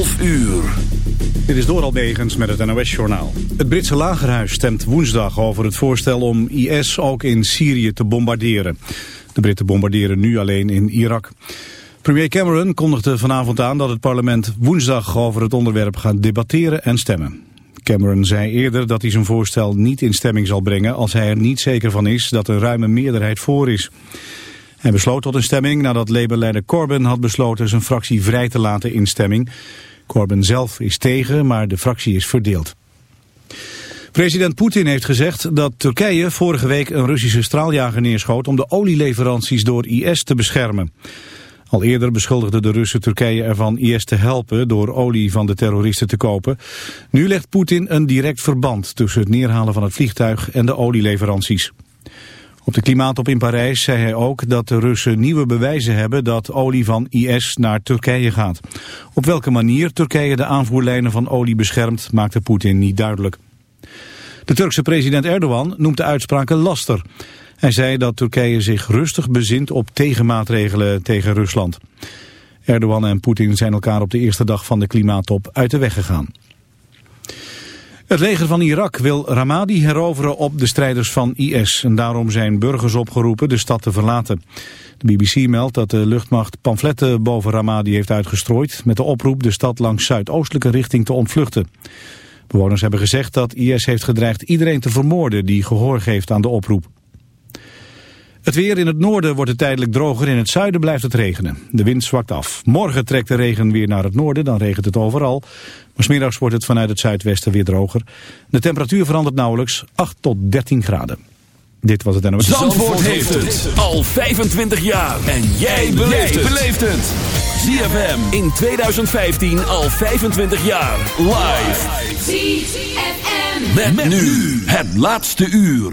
11 uur. Dit is door Albegens met het NOS-journaal. Het Britse lagerhuis stemt woensdag over het voorstel om IS ook in Syrië te bombarderen. De Britten bombarderen nu alleen in Irak. Premier Cameron kondigde vanavond aan dat het parlement woensdag over het onderwerp gaat debatteren en stemmen. Cameron zei eerder dat hij zijn voorstel niet in stemming zal brengen als hij er niet zeker van is dat een ruime meerderheid voor is. Hij besloot tot een stemming nadat Labour-leider Corbyn had besloten zijn fractie vrij te laten in stemming. Corbyn zelf is tegen, maar de fractie is verdeeld. President Poetin heeft gezegd dat Turkije vorige week een Russische straaljager neerschoot om de olieleveranties door IS te beschermen. Al eerder beschuldigde de Russen Turkije ervan IS te helpen door olie van de terroristen te kopen. Nu legt Poetin een direct verband tussen het neerhalen van het vliegtuig en de olieleveranties. Op de klimaatop in Parijs zei hij ook dat de Russen nieuwe bewijzen hebben dat olie van IS naar Turkije gaat. Op welke manier Turkije de aanvoerlijnen van olie beschermt maakte Poetin niet duidelijk. De Turkse president Erdogan noemt de uitspraken laster. Hij zei dat Turkije zich rustig bezint op tegenmaatregelen tegen Rusland. Erdogan en Poetin zijn elkaar op de eerste dag van de klimaattop uit de weg gegaan. Het leger van Irak wil Ramadi heroveren op de strijders van IS. En daarom zijn burgers opgeroepen de stad te verlaten. De BBC meldt dat de luchtmacht pamfletten boven Ramadi heeft uitgestrooid... met de oproep de stad langs zuidoostelijke richting te ontvluchten. Bewoners hebben gezegd dat IS heeft gedreigd iedereen te vermoorden... die gehoor geeft aan de oproep. Het weer in het noorden wordt het tijdelijk droger, in het zuiden blijft het regenen. De wind zwakt af. Morgen trekt de regen weer naar het noorden, dan regent het overal. Maar smiddags wordt het vanuit het zuidwesten weer droger. De temperatuur verandert nauwelijks 8 tot 13 graden. Dit was het NOS. Zandvoort, Zandvoort heeft het al 25 jaar. En jij beleeft het. ZFM in 2015 al 25 jaar. Live. ZFM. met nu het laatste uur.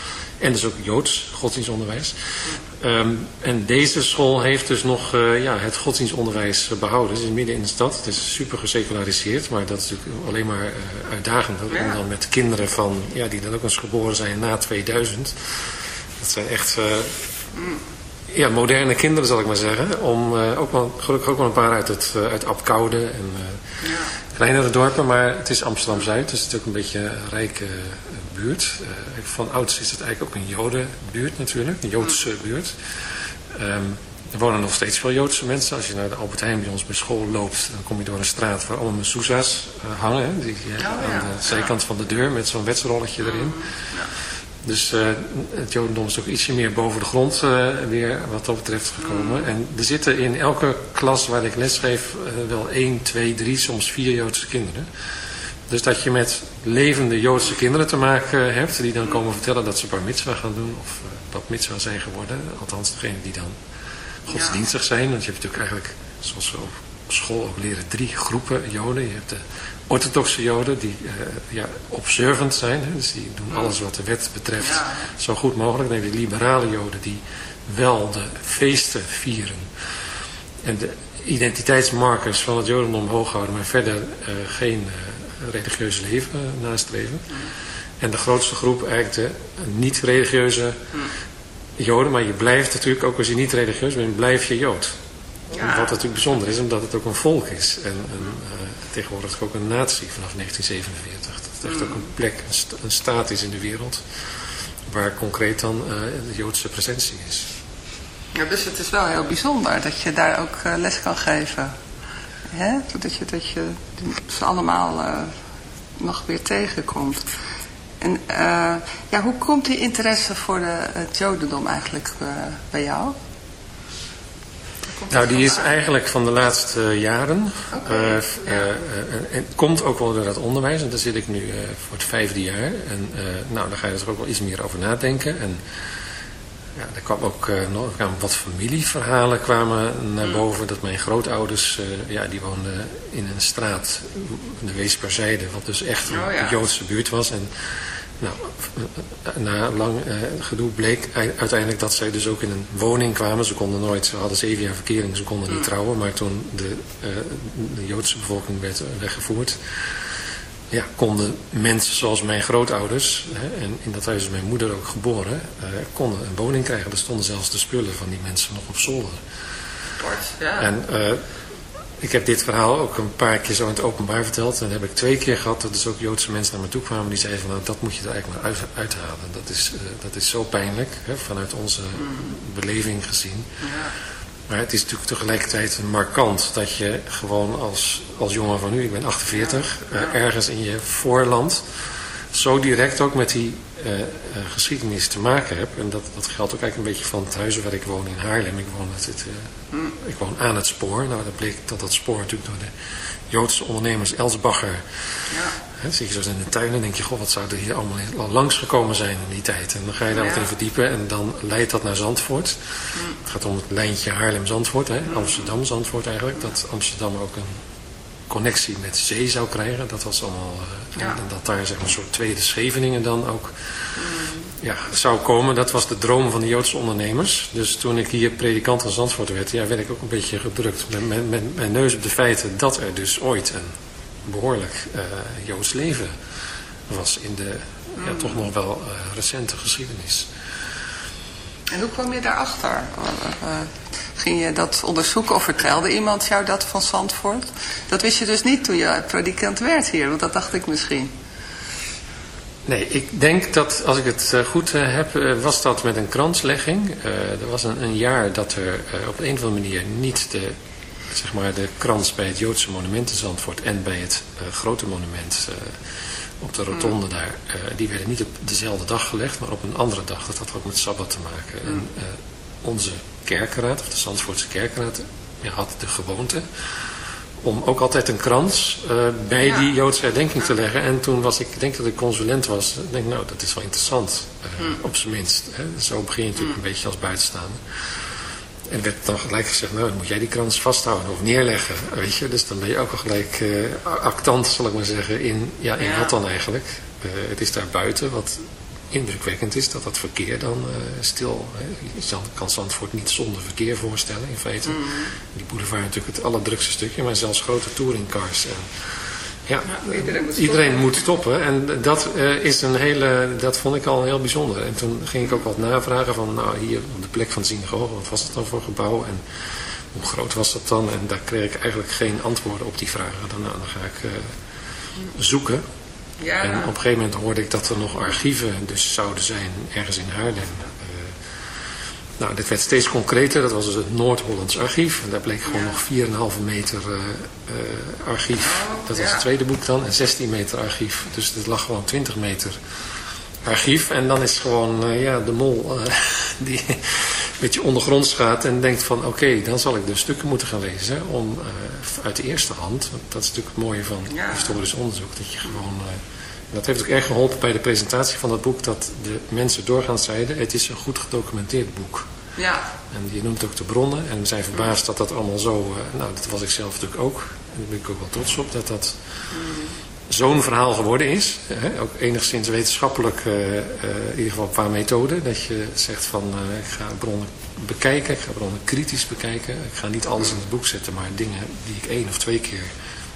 En dus ook Joods godsdienstonderwijs. Um, en deze school heeft dus nog uh, ja, het godsdienstonderwijs behouden. Het is midden in de stad. Het is super geseculariseerd. Maar dat is natuurlijk alleen maar uh, uitdagend. Ja. Om dan met kinderen van, ja, die dan ook eens geboren zijn na 2000. Dat zijn echt uh, mm. Ja, moderne kinderen zal ik maar zeggen. Om ook wel, gelukkig ook wel een paar uit, het, uit Apkoude en ja. kleinere dorpen. Maar het is Amsterdam-Zuid. Dus het is ook een beetje een rijke buurt. Uh, van ouds is het eigenlijk ook een jodenbuurt natuurlijk, een Joodse buurt. Um, er wonen nog steeds veel Joodse mensen. Als je naar de Albert Heijn bij ons bij school loopt, dan kom je door een straat waar allemaal mezuzah's uh, hangen. Hè, die, uh, oh, ja. aan de zijkant van de deur met zo'n wetsrolletje erin. Ja. Dus uh, het Jodendom is ook ietsje meer boven de grond uh, weer wat dat betreft gekomen. Mm. En er zitten in elke klas waar ik lesgeef uh, wel 1, 2, 3, soms 4 Joodse kinderen. Dus dat je met levende Joodse kinderen te maken hebt, die dan komen vertellen dat ze bar mitzwa gaan doen, of bat mitzwa zijn geworden. Althans, degene die dan godsdienstig zijn. Want je hebt natuurlijk eigenlijk, zoals we op school ook leren, drie groepen Joden. Je hebt de orthodoxe Joden, die uh, ja, observant zijn. Hè, dus die doen alles wat de wet betreft ja. zo goed mogelijk. Dan heb je de liberale Joden, die wel de feesten vieren. En de identiteitsmarkers van het Jodendom hoog houden, maar verder uh, geen religieus leven nastreven. En de grootste groep eigenlijk de niet-religieuze mm. joden. Maar je blijft natuurlijk, ook als je niet religieus bent, blijf je jood. Wat natuurlijk bijzonder is, omdat het ook een volk is. En, en tegenwoordig ook een natie vanaf 1947. Dat het echt ook een plek, een, staat is in de wereld waar concreet dan de Joodse presentie is. Ja, dus het is wel heel bijzonder dat je daar ook les kan geven. Hè? Dat, je, dat je ze allemaal nog weer tegenkomt. En ja, hoe komt die interesse voor de, het jodendom eigenlijk bij jou? Nou, die is eigenlijk van de laatste jaren. Okay, uh, het komt ook wel door dat onderwijs. En daar zit ik nu voor het vijfde jaar. En nou, daar ga je er ook wel iets meer over nadenken. En ja, er kwam ook nog wat familieverhalen kwamen naar mm. boven. Dat mijn grootouders, ja, die woonden in een straat, de Weesperzijde. Wat dus echt een oh, ja. Joodse buurt was. En nou, na lang eh, gedoe bleek uiteindelijk dat zij dus ook in een woning kwamen. Ze konden nooit, ze hadden zeven jaar verkering, ze konden niet mm. trouwen. Maar toen de, uh, de Joodse bevolking werd weggevoerd, ja, konden mensen zoals mijn grootouders, hè, en in dat huis is mijn moeder ook geboren, konden een woning krijgen. Er stonden zelfs de spullen van die mensen nog op zolder. Ja. En ik heb dit verhaal ook een paar keer zo in het openbaar verteld. En dat heb ik twee keer gehad dat dus ook Joodse mensen naar me toe kwamen. Die zeiden van nou dat moet je er eigenlijk maar uit, uithalen. Dat is, uh, dat is zo pijnlijk hè, vanuit onze beleving gezien. Ja. Maar het is natuurlijk tegelijkertijd markant dat je gewoon als, als jongen van nu, ik ben 48, ja. uh, ergens in je voorland zo direct ook met die uh, uh, geschiedenis te maken heb. En dat, dat geldt ook eigenlijk een beetje van het huis waar ik woon in Haarlem. Ik woon, het, uh, ik woon aan het spoor. Nou, dat bleek dat dat spoor natuurlijk door de Joodse ondernemers Elsbacher... Ja. Zie je zo in de tuin en denk je, goh, wat zou er hier allemaal al langs gekomen zijn in die tijd. En dan ga je daar ja. wat in verdiepen en dan leidt dat naar Zandvoort. Mm. Het gaat om het lijntje Haarlem-Zandvoort, Amsterdam-Zandvoort eigenlijk. Dat Amsterdam ook een connectie met zee zou krijgen. Dat was allemaal, uh, en dat daar zeg maar, een soort tweede Scheveningen dan ook mm. Ja, zou komen. Dat was de droom van de Joodse ondernemers. Dus toen ik hier predikant van Zandvoort werd, ja, werd ik ook een beetje gedrukt. Met, met, met mijn neus op de feiten dat er dus ooit een behoorlijk uh, Joods leven was in de ja, toch nog wel uh, recente geschiedenis. En hoe kwam je daarachter? Ging je dat onderzoeken of vertelde iemand jou dat van Zandvoort? Dat wist je dus niet toen je predikant werd hier, want dat dacht ik misschien. Nee, ik denk dat als ik het eh, goed eh, heb, eh, was dat met een kranslegging. er was een, een, jaar dat er op een of andere manier niet de, zeg maar, de krans bij het Joodse monument in Zandvoort en bij het grote monument op de rotonde hmm. daar, die werden niet op dezelfde dag gelegd, maar op een andere dag. Dat had ook met Sabbat te maken. En onze kerkenraad, of de Zandvoortse kerkenraad, had de gewoonte om ook altijd een krans uh, bij ja. die Joodse herdenking te leggen. En toen was ik, ik denk dat ik consulent was, ik denk nou dat is wel interessant, uh, hmm. op zijn minst. Hè. Zo begin je natuurlijk hmm. een beetje als buitenstaander. En werd dan gelijk gezegd, nou dan moet jij die krans vasthouden of neerleggen, weet je. Dus dan ben je ook al gelijk uh, actant, zal ik maar zeggen, in, ja, in ja. wat dan eigenlijk. het is daar buiten, wat indrukwekkend is dat dat verkeer dan uh, stil... Hè, je kan Zandvoort niet zonder verkeer voorstellen in feite. Mm. Die boulevard natuurlijk het allerdrukste stukje, maar zelfs grote touringcars. En, ja, iedereen, moet, iedereen stoppen. moet stoppen. En dat uh, is een hele, dat vond ik al heel bijzonder. En toen ging ik ook wat navragen van, nou hier op de plek van synagoge, wat was het dan voor gebouw? En hoe groot was dat dan? En daar kreeg ik eigenlijk geen antwoorden op die vragen. Dan, nou, dan ga ik uh, zoeken. Ja. En op een gegeven moment hoorde ik dat er nog archieven dus zouden zijn ergens in Haarlem. Uh, nou, dit werd steeds concreter. Dat was dus het Noord-Hollands archief. En daar bleek gewoon ja. nog 4,5 meter uh, uh, archief. Dat was ja. het tweede boek dan. En 16 meter archief. Dus het lag gewoon 20 meter archief. En dan is gewoon ja, de mol die beetje ondergronds gaat en denkt van oké, okay, dan zal ik dus stukken moeten gaan lezen om uit de eerste hand, want dat is natuurlijk het mooie van ja. historisch onderzoek, dat je gewoon dat heeft ook erg geholpen bij de presentatie van dat boek, dat de mensen doorgaans zeiden, het is een goed gedocumenteerd boek. Ja. En je noemt ook de bronnen en we zijn verbaasd dat dat allemaal zo, uh, nou dat was ik zelf natuurlijk ook, en daar ben ik ook wel trots op, dat dat mm. Zo'n verhaal geworden is. Hè? Ook enigszins wetenschappelijk, uh, uh, in ieder geval qua methode, dat je zegt van ik ga bronnen bekijken, ik ga bronnen kritisch bekijken. Ik ga niet alles in het boek zetten, maar dingen die ik één of twee keer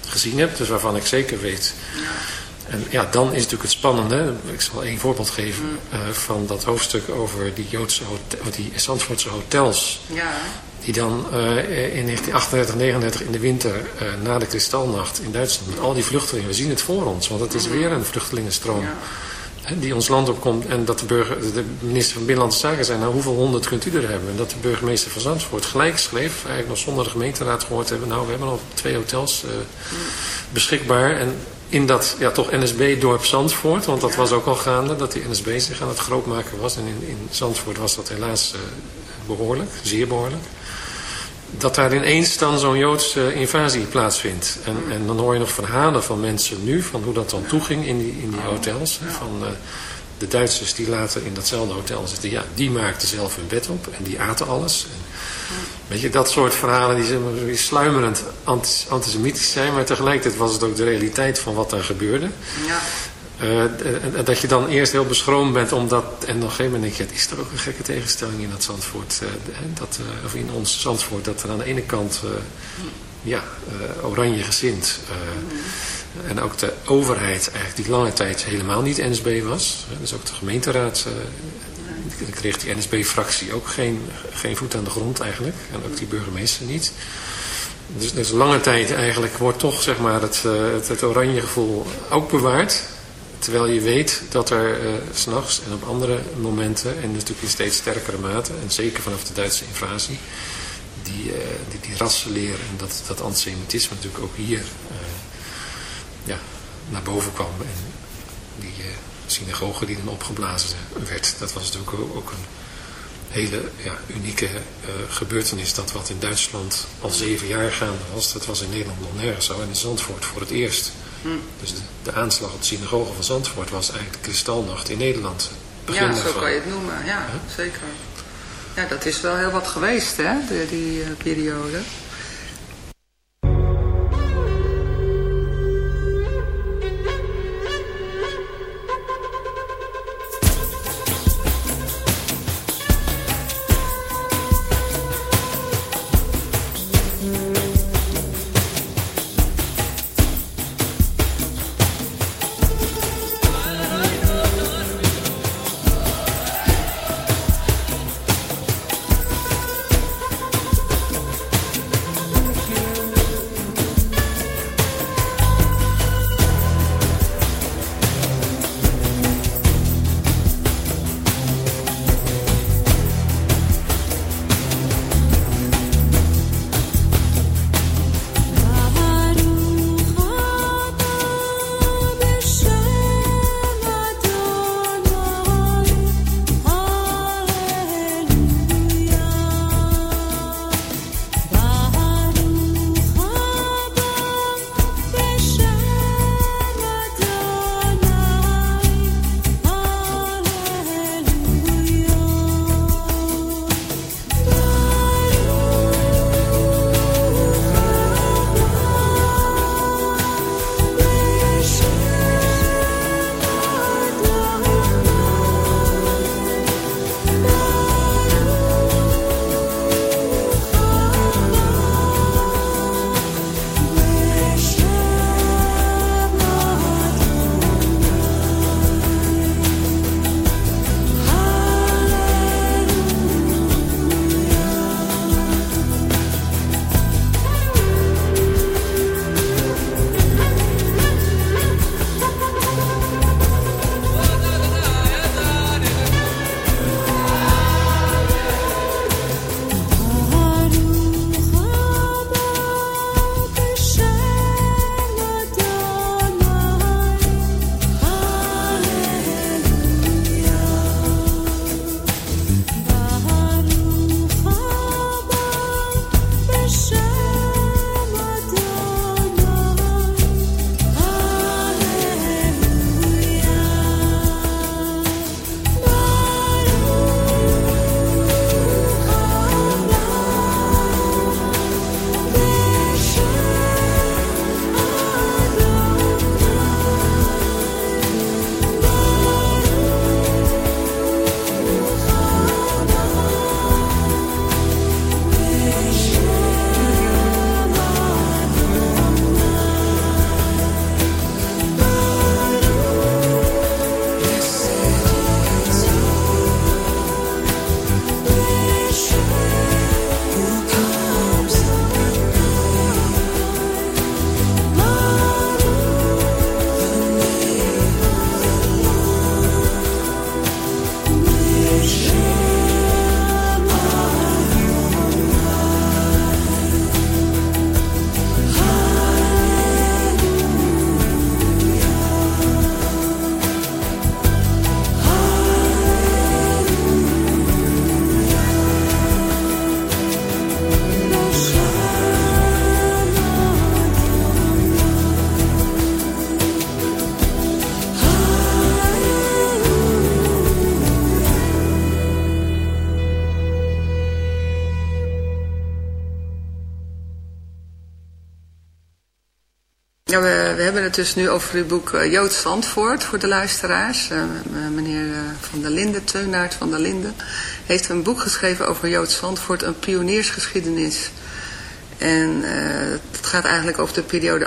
gezien heb, dus waarvan ik zeker weet... En ja, dan is natuurlijk het spannende, ik zal één voorbeeld geven uh, van dat hoofdstuk over die Joodse hotel, die Zandvoortse hotels. Ja. Die dan uh, in 1938, 39 in de winter uh, na de kristalnacht in Duitsland met al die vluchtelingen. We zien het voor ons, want het is weer een vluchtelingenstroom. Ja die ons land opkomt en dat de, burger, de minister van Binnenlandse Zaken zei, nou hoeveel honderd kunt u er hebben? En dat de burgemeester van Zandvoort gelijk schreef, eigenlijk nog zonder de gemeenteraad gehoord hebben, nou we hebben al twee hotels uh, beschikbaar en in dat ja, toch NSB-dorp Zandvoort, want dat was ook al gaande, dat die NSB zich aan het groot maken was. En in, in Zandvoort was dat helaas behoorlijk, zeer behoorlijk dat daar ineens dan zo'n Joodse invasie plaatsvindt. En, en dan hoor je nog verhalen van mensen nu, van hoe dat dan toeging in die, in die hotels. Van uh, de Duitsers die later in datzelfde hotel zitten, ja, die maakten zelf hun bed op en die aten alles. Weet je, dat soort verhalen die, die sluimerend antisemitisch zijn, maar tegelijkertijd was het ook de realiteit van wat daar gebeurde. Ja. Uh, dat je dan eerst heel beschroomd bent omdat, en op een gegeven moment is er ook een gekke tegenstelling in dat Zandvoort, uh, dat, uh, of in ons Zandvoort, dat er aan de ene kant ja, oranje gezind en ook de overheid eigenlijk die lange tijd helemaal niet NSB was. Dus ook de gemeenteraad kreeg die NSB-fractie ook geen, geen voet aan de grond eigenlijk en ook die burgemeester niet. Dus, dus lange tijd eigenlijk wordt toch zeg maar, het, het, het oranje gevoel ook bewaard. Terwijl je weet dat er uh, s'nachts en op andere momenten, en natuurlijk in steeds sterkere mate, en zeker vanaf de Duitse invasie, die, uh, die, die rassenleer en dat, dat antisemitisme natuurlijk ook hier uh, ja, naar boven kwam. En die synagoge die dan opgeblazen werd, dat was natuurlijk ook een hele ja, unieke gebeurtenis. Dat wat in Duitsland al zeven jaar gaande was, dat was in Nederland nog nergens zo. En in Zandvoort voor het eerst. Dus de, de, aanslag op de synagoge van Zandvoort was eigenlijk de kristalnacht in Nederland. ja, zo kan je het noemen. Ja, zeker. Ja, dat is wel heel wat geweest, hè, die, die uh, periode. Het dus nu over uw boek uh, Joods Zandvoort voor de luisteraars. Uh, meneer Van der Linden, Teunaert van der Linden, heeft een boek geschreven over Joods Zandvoort, een pioniersgeschiedenis. En het gaat eigenlijk over de periode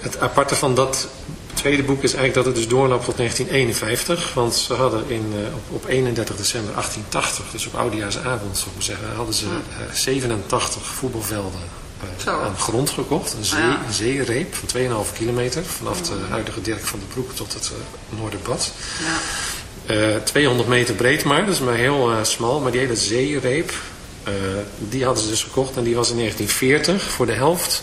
het aparte van dat tweede boek is eigenlijk dat het dus doorloopt tot 1951. Want ze hadden in, uh, op, op 31 december 1880, dus op oudejaarsavond, zou ik maar zeggen, hadden ze uh, 87 voetbalvelden uh, aan grond gekocht. Een, zee, een zeereep van 2,5 kilometer vanaf de huidige Dirk van de Broek tot het Noorderbad. Ja. 200 meter breed maar, is maar heel uh, smal. Maar die hele zeereep, uh, die hadden ze dus gekocht en die was in 1940 voor de helft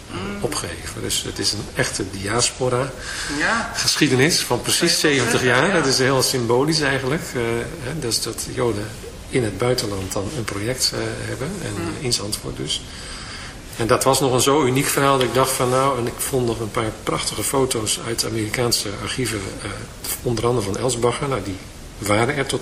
Opgegeven. Dus het is een echte diaspora ja. geschiedenis van precies 70 jaar. Ja. Dat is heel symbolisch eigenlijk. Uh, hè, dus dat Joden in het buitenland dan een project uh, hebben. En Mm. in Zandvoort dus. En dat was nog een zo uniek verhaal dat ik dacht van nou... En ik vond nog een paar prachtige foto's uit Amerikaanse archieven. uh, onder andere van Elsbacher. Nou, die waren er tot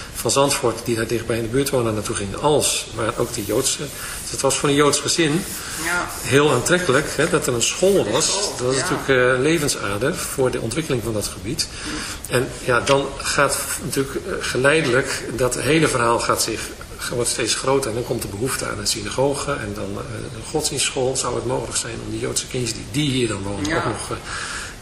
van Zandvoort die daar dichtbij in de buurt wonen naartoe gingen, als maar ook de Joodse. Dus het was voor een Joods gezin ja. heel aantrekkelijk hè, dat er een school was. Dat was ja. natuurlijk uh, levensader voor de ontwikkeling van dat gebied. En ja, dan gaat natuurlijk geleidelijk dat hele verhaal gaat zich wordt steeds groter en dan komt de behoefte aan een synagoge en dan uh, een godsdienstschool. Zou het mogelijk zijn om die Joodse kindjes die, die hier dan wonen ja. ook nog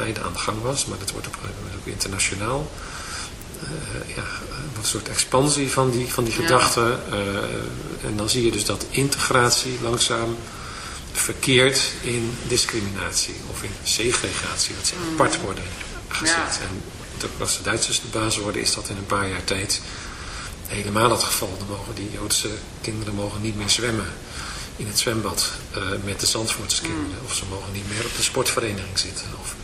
aan de gang was, maar dat wordt op een gegeven moment ook internationaal. Uh, ja, een soort expansie van die, van die ja. gedachten. Uh, en dan zie je dus dat integratie langzaam verkeert in discriminatie of in segregatie, dat ze mm. apart worden gezet. Ja. En als de Duitsers de baas worden, is dat in een paar jaar tijd helemaal het geval. Dan mogen die Joodse kinderen mogen niet meer zwemmen in het zwembad uh, met de Zandvoortse kinderen. Of ze mogen niet meer op de sportvereniging zitten. Of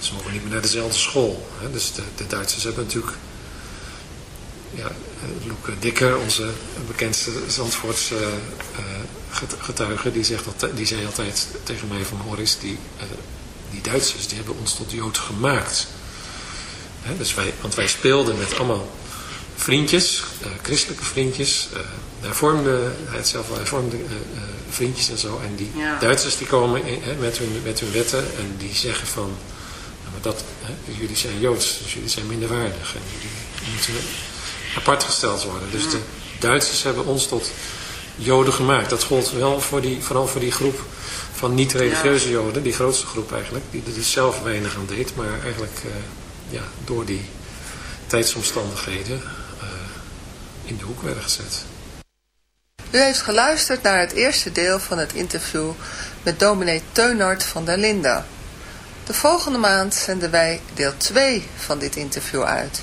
ze mogen niet meer naar dezelfde school. Hè? Dus de, de, Duitsers hebben natuurlijk ja, Loeke Dikker, onze bekendste Zandvoortse getuige, die, zegt dat, die zei altijd tegen mij van Horis, die, die Duitsers die hebben ons tot Jood gemaakt. dus wij, want wij speelden met allemaal vriendjes, christelijke vriendjes, hervormde, hij had zelf wel hervormde vriendjes en zo. En die Duitsers die komen met, hun, met hun wetten en die zeggen van, nou, maar dat, jullie zijn Joods, dus jullie zijn minderwaardig en jullie moeten apart gesteld worden. Dus de Duitsers hebben ons tot Joden gemaakt. Dat gold wel voor die, vooral voor die groep van niet-religieuze Joden, die grootste groep eigenlijk, die er dus zelf weinig aan deed, maar eigenlijk uh, ja, door die tijdsomstandigheden uh, in de hoek werden gezet. U heeft geluisterd naar het eerste deel van het interview met dominee Teunart van der Linde. De volgende maand zenden wij deel 2 van dit interview uit.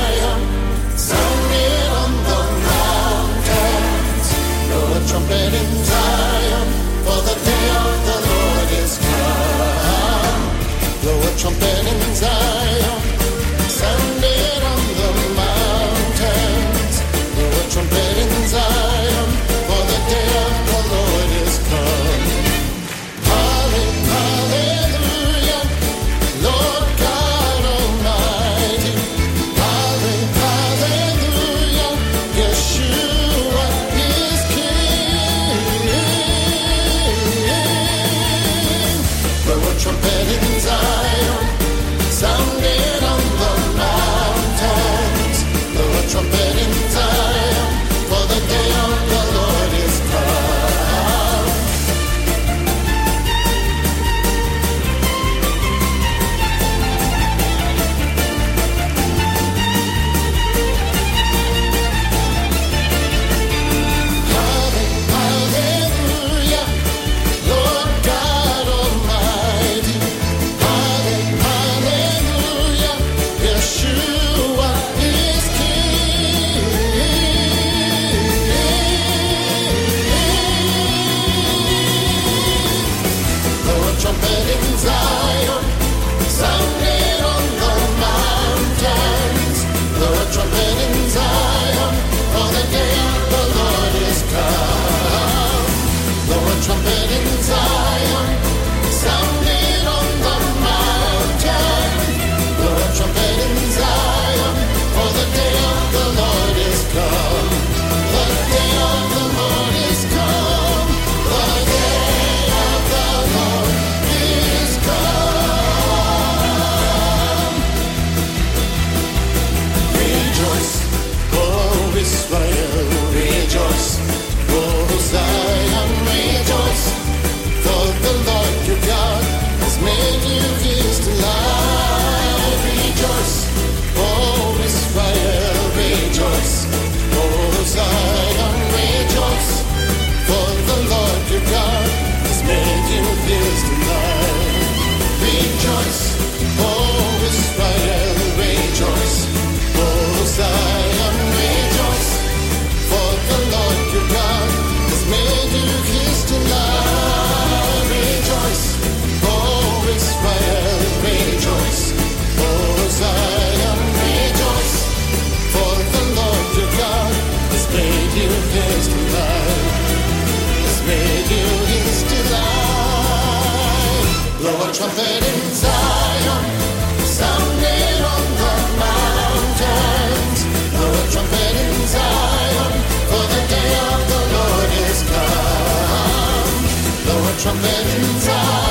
trumpet and sound.